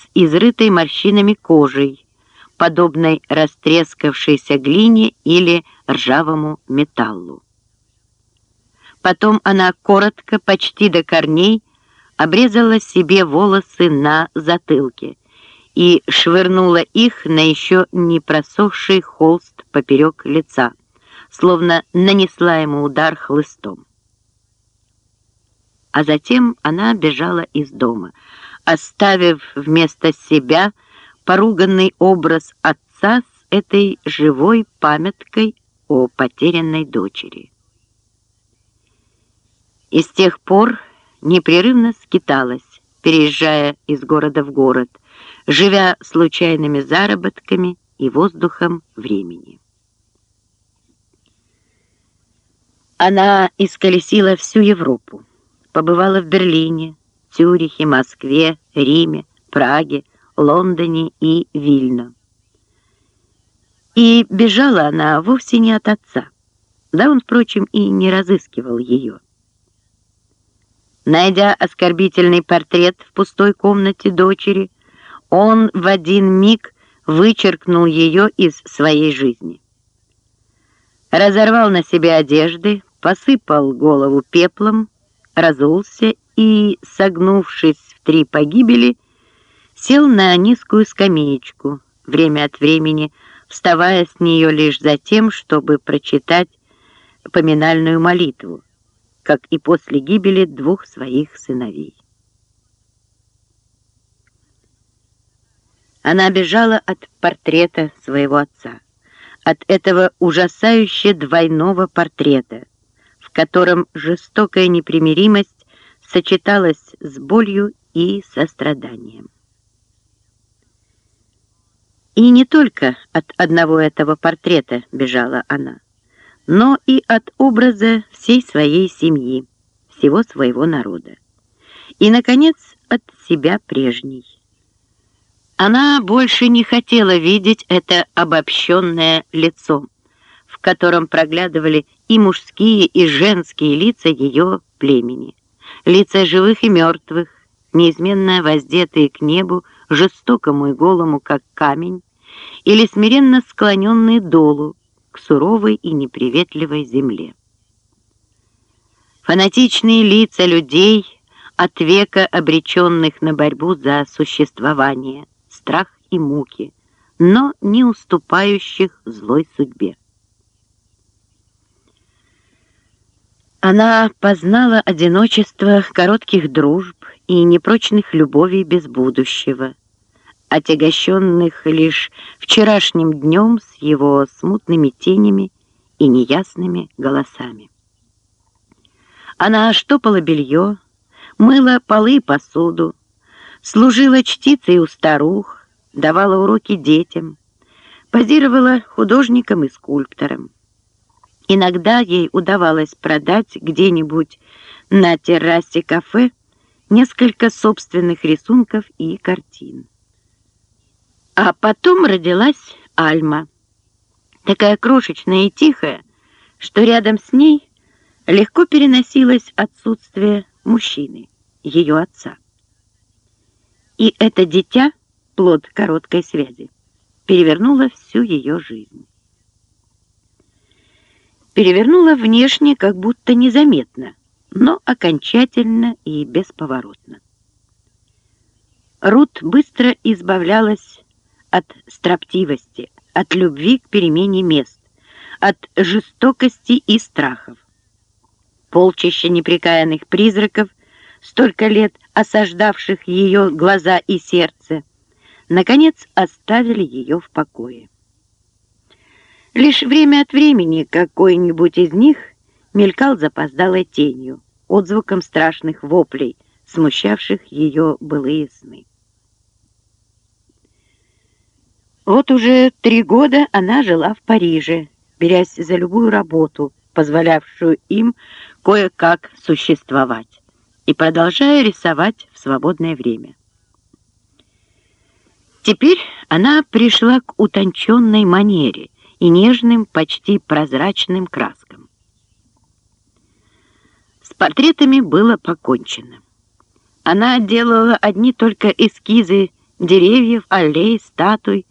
с изрытой морщинами кожей, подобной растрескавшейся глине или ржавому металлу. Потом она коротко, почти до корней, обрезала себе волосы на затылке и швырнула их на еще не просохший холст поперек лица, словно нанесла ему удар хлыстом. А затем она бежала из дома, оставив вместо себя поруганный образ отца с этой живой памяткой о потерянной дочери. И с тех пор непрерывно скиталась, переезжая из города в город, живя случайными заработками и воздухом времени. Она исколесила всю Европу, побывала в Берлине, Цюрихе, Москве, Риме, Праге, Лондоне и Вильно. И бежала она вовсе не от отца, да он, впрочем, и не разыскивал ее. Найдя оскорбительный портрет в пустой комнате дочери, он в один миг вычеркнул ее из своей жизни. Разорвал на себе одежды, посыпал голову пеплом, разулся и, согнувшись в три погибели, сел на низкую скамеечку, время от времени вставая с нее лишь за тем, чтобы прочитать поминальную молитву, как и после гибели двух своих сыновей. Она бежала от портрета своего отца, от этого ужасающе двойного портрета, в котором жестокая непримиримость сочеталась с болью и состраданием. И не только от одного этого портрета бежала она но и от образа всей своей семьи, всего своего народа. И, наконец, от себя прежней. Она больше не хотела видеть это обобщенное лицо, в котором проглядывали и мужские, и женские лица ее племени, лица живых и мертвых, неизменно воздетые к небу, жестокому и голому, как камень, или смиренно склоненные долу, к суровой и неприветливой земле. Фанатичные лица людей, от века обреченных на борьбу за существование, страх и муки, но не уступающих злой судьбе. Она познала одиночество коротких дружб и непрочных любовей без будущего, отягощенных лишь вчерашним днем с его смутными тенями и неясными голосами. Она штопала белье, мыла полы и посуду, служила чтицей у старух, давала уроки детям, позировала художникам и скульпторам. Иногда ей удавалось продать где-нибудь на террасе кафе несколько собственных рисунков и картин. А потом родилась Альма, такая крошечная и тихая, что рядом с ней легко переносилось отсутствие мужчины, ее отца. И это дитя, плод короткой связи, перевернуло всю ее жизнь. Перевернуло внешне как будто незаметно, но окончательно и бесповоротно. Рут быстро избавлялась от строптивости, от любви к перемене мест, от жестокости и страхов. Полчища неприкаянных призраков, столько лет осаждавших ее глаза и сердце, наконец оставили ее в покое. Лишь время от времени какой-нибудь из них мелькал запоздалой тенью, отзвуком страшных воплей, смущавших ее былые сны. Вот уже три года она жила в Париже, берясь за любую работу, позволявшую им кое-как существовать, и продолжая рисовать в свободное время. Теперь она пришла к утонченной манере и нежным, почти прозрачным краскам. С портретами было покончено. Она делала одни только эскизы деревьев, аллей, статуй,